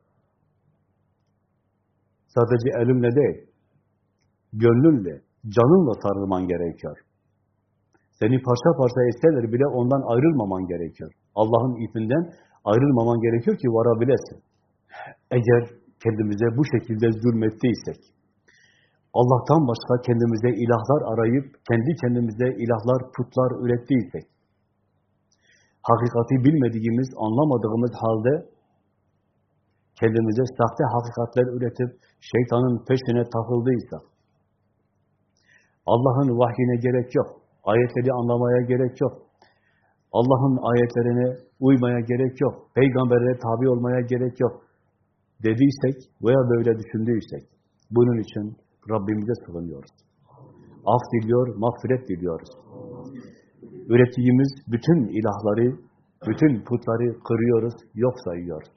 Sadece elimle değil, gönlünle, canınla sarılman gerekiyor. Seni parça parça etseler bile ondan ayrılmaman gerekiyor. Allah'ın ipinden ayrılmaman gerekiyor ki varabilesin. Eğer kendimize bu şekilde zulmettiysek, Allah'tan başka kendimize ilahlar arayıp, kendi kendimize ilahlar, putlar ürettiysek, hakikati bilmediğimiz, anlamadığımız halde kendimize sahte hakikatler üretip şeytanın peşine takıldıysak, Allah'ın vahyine gerek yok, ayetleri anlamaya gerek yok, Allah'ın ayetlerine uymaya gerek yok, peygamberlere tabi olmaya gerek yok dediysek veya böyle düşündüysek, bunun için Rabbimize sığınıyoruz. Af diliyor, mağfiret diliyoruz. Ürettiğimiz bütün ilahları, bütün putları kırıyoruz, yok sayıyoruz.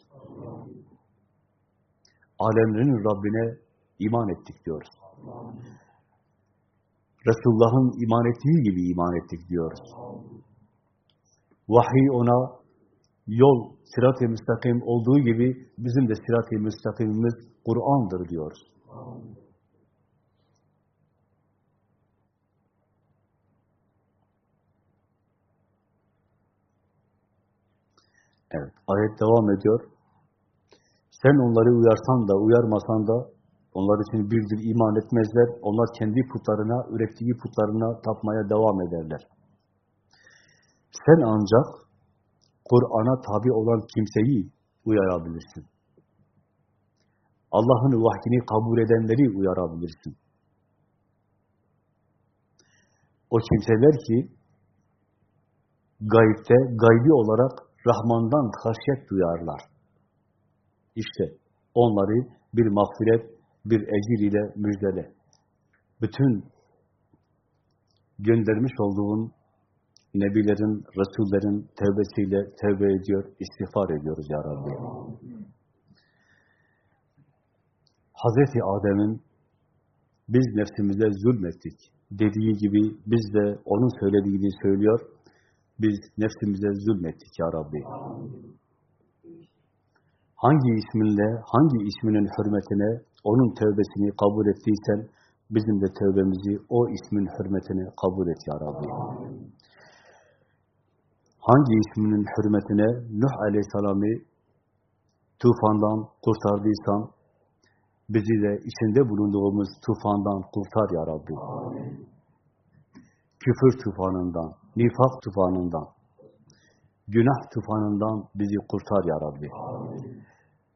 Alemlerin Rabbine iman ettik diyoruz. Resulullah'ın iman ettiği gibi iman ettik diyoruz. Vahiy ona yol, sirat-i müstakim olduğu gibi bizim de sirat-i müstakimimiz Kur'an'dır diyoruz. Evet, ayet devam ediyor. Sen onları uyarsan da uyarmasan da onlar için birdir iman etmezler. Onlar kendi putlarına, ürettiği putlarına tapmaya devam ederler. Sen ancak Kur'an'a tabi olan kimseyi uyarabilirsin. Allah'ın vahyini kabul edenleri uyarabilirsin. O kimseler ki gayipte, gaybi olarak Rahman'dan haşyet duyarlar. İşte onları bir mağfiret, bir ecir ile müjdele. Bütün göndermiş olduğun nebilerin, resullerin tevbesiyle tevbe ediyor, istiğfar ediyoruz ya Rabbi. Hazreti Adem'in biz nefsimize zulmettik dediği gibi biz de onun söylediğini söylüyor. Biz nefsimize zulmettik ya Rabbi. Hangi isminle, hangi isminin hürmetine onun tövbesini kabul ettiysen bizim de tövbemizi o ismin hürmetine kabul et ya Rabbi. Hangi isminin hürmetine Nuh Aleyhisselam'ı tufandan kurtardıysan bizi de içinde bulunduğumuz tufandan kurtar ya Rabbi. Küfür tufanından, nifak tufanından, günah tufanından bizi kurtar ya Rabbi.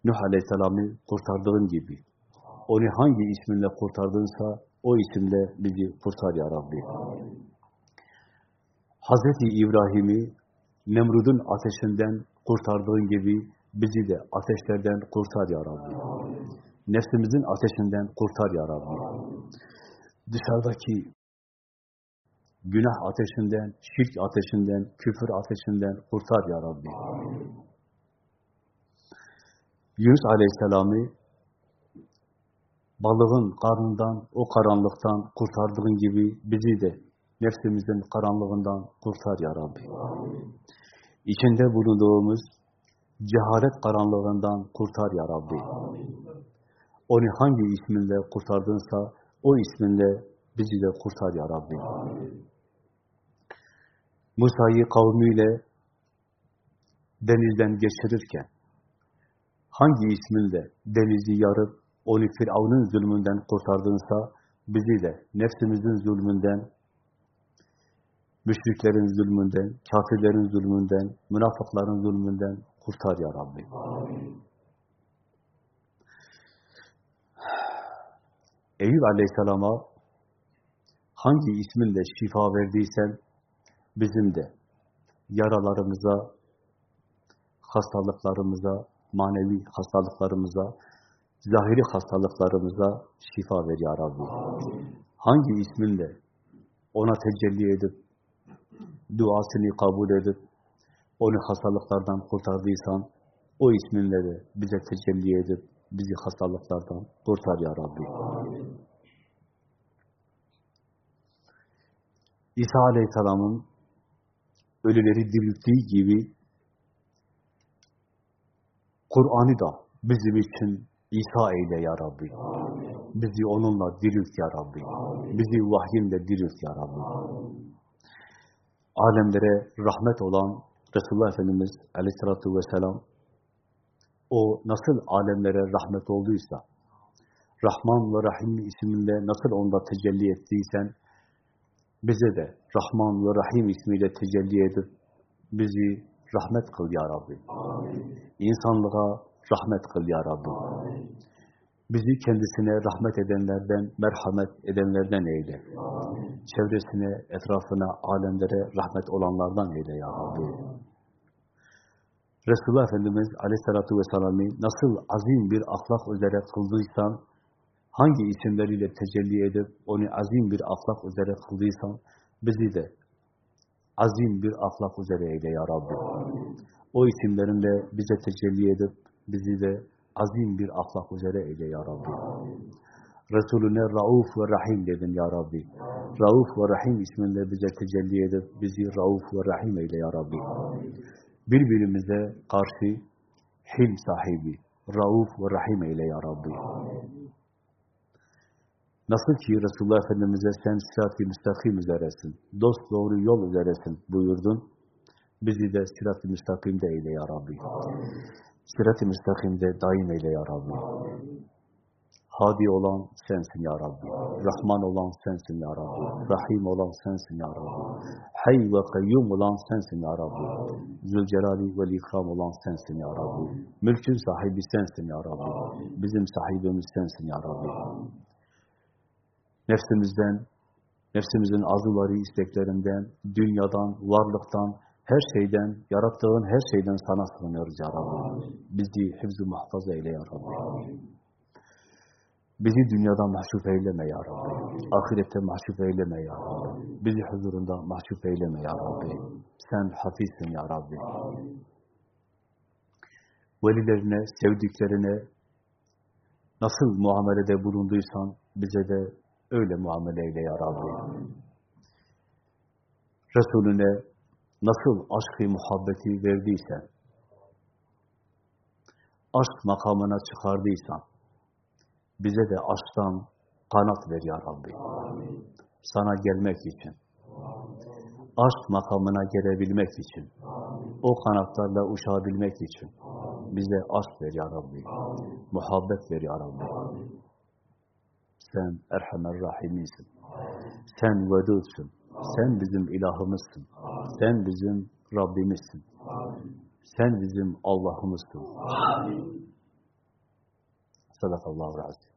Nuh Aleyhisselam'ı kurtardığın gibi, onu hangi isminle kurtardınsa o isimle bizi kurtar ya Rabbi. Hazreti İbrahim'i Nemrud'un ateşinden kurtardığın gibi bizi de ateşlerden kurtar ya Rabbi. Nefsimizin ateşinden kurtar ya Rabbi. Dışarıdaki günah ateşinden, şirk ateşinden, küfür ateşinden kurtar ya Rabbi. Yunus Aleyhisselam'ı balığın karnından, o karanlıktan kurtardığın gibi bizi de nefsimizin karanlığından kurtar ya Rabbi. İçinde bulunduğumuz cehalet karanlığından kurtar ya Rabbi. Onu hangi isminle kurtardınsa o isminle bizi de kurtar ya Rabbi. Musa'yı kavmiyle denizden geçirirken hangi isminle denizi yarıp onu Firavun'un zulmünden kurtardınsa bizi de nefsimizin zulmünden, müşriklerin zulmünden, kafirlerin zulmünden, münafıkların zulmünden kurtar ya Rabbi. Eyüp Aleyhisselam'a hangi isminle şifa verdiysen bizim de yaralarımıza, hastalıklarımıza, manevi hastalıklarımıza, zahiri hastalıklarımıza şifa ver ya Rabbi. Hangi isminle ona tecelli edip, duasını kabul edip, onu hastalıklardan kurtardıysan, o isminle de bize tecelli edip, bizi hastalıklardan kurtar ya Rabbi. İsa Aleyhisselam'ın ölüleri dirilttiği gibi Kur'an'ı da bizim için İsa eyle ya Rabbi. Bizi onunla dirilt ya Rabbi. Bizi vahyinle dirilt ya Rabbi. Alemlere rahmet olan Resulullah Efendimiz Aleyhisselatü Vesselam o nasıl alemlere rahmet olduysa Rahman ve Rahim isminle nasıl onda tecelli ettiysen bize de Rahman ve Rahim ismiyle tecelli edip bizi rahmet kıl ya Rabbi. İnsanlığa rahmet kıl ya Rabbi. Bizi kendisine rahmet edenlerden, merhamet edenlerden eyle. Çevresine, etrafına, alemlere rahmet olanlardan eyle ya Rabbi. Resulullah Efendimiz Aleyhisselatü Vesselam'ı nasıl azim bir ahlak üzere kıldıysan, hangi isimleriyle tecelli edip onu azim bir ahlak üzere kıldıysan, bizi de azim bir ahlak üzere eyle ya Rabbi. O isimlerinle bize tecelli edip, bizi de azim bir ahlak üzere eyle ya Rabbi. Resulüne Rauf ve Rahim dedin ya Rabbi. Rauf ve Rahim isminle bize tecelli edip, bizi Rauf ve Rahim eyle ya Rabbi. Birbirimize karşı hilm sahibi, Rauf ve Rahim eyle ya Rabbi. Nasıl ki Resulullah Efendimiz'e sen sırat-ı müstakim üzeresin, dost doğru yol üzeresin buyurdun, bizi de sırat-ı müstakimde eyle ya Rabbi. Sırat-ı müstakimde daim eyle ya Rabbi. Hadi olan sensin ya Rabbi. Rahman olan sensin ya Rabbi. Rahim olan sensin ya Rabbi. Hay ve kayyum olan sensin ya Rabbi. Zülcelali ve ikram olan sensin ya Rabbi. Mülkün sahibi sensin ya Rabbi. Bizim sahibimiz sensin ya Rabbi. Nefsimizden, nefsimizin arzuları, isteklerinden, dünyadan, varlıktan, her şeyden, yarattığın her şeyden sana sığınıyoruz ya Rabbi. Bizi hifz-i muhafaza eyle ya Rabbi. Bizi dünyada mahcup eyleme ya Rabbi. Ahirette mahcup eyleme ya Rabbi. Bizi huzurunda mahcup eyleme ya Rabbi. Sen hafizsin ya Rabbi. Velilerine, sevdiklerine nasıl muamelede bulunduysan bize de öyle muamele eyle ya Rabbi. Resulüne nasıl aşkı muhabbeti verdiysen, aşk makamına çıkardıysan, bize de aşktan kanat ver ya Rabbi. Sana gelmek için, aşk makamına gelebilmek için, o kanatlarla uçabilmek için bize aşk ver ya Rabbi. Muhabbet ver ya Rabbi. Sen Erhamer Rahim'insin. Sen Vedud'sun. Sen bizim ilahımızsın. Sen bizim Rabbimizsin. Sen bizim Allah'ımızsın. Sadakallahu razı.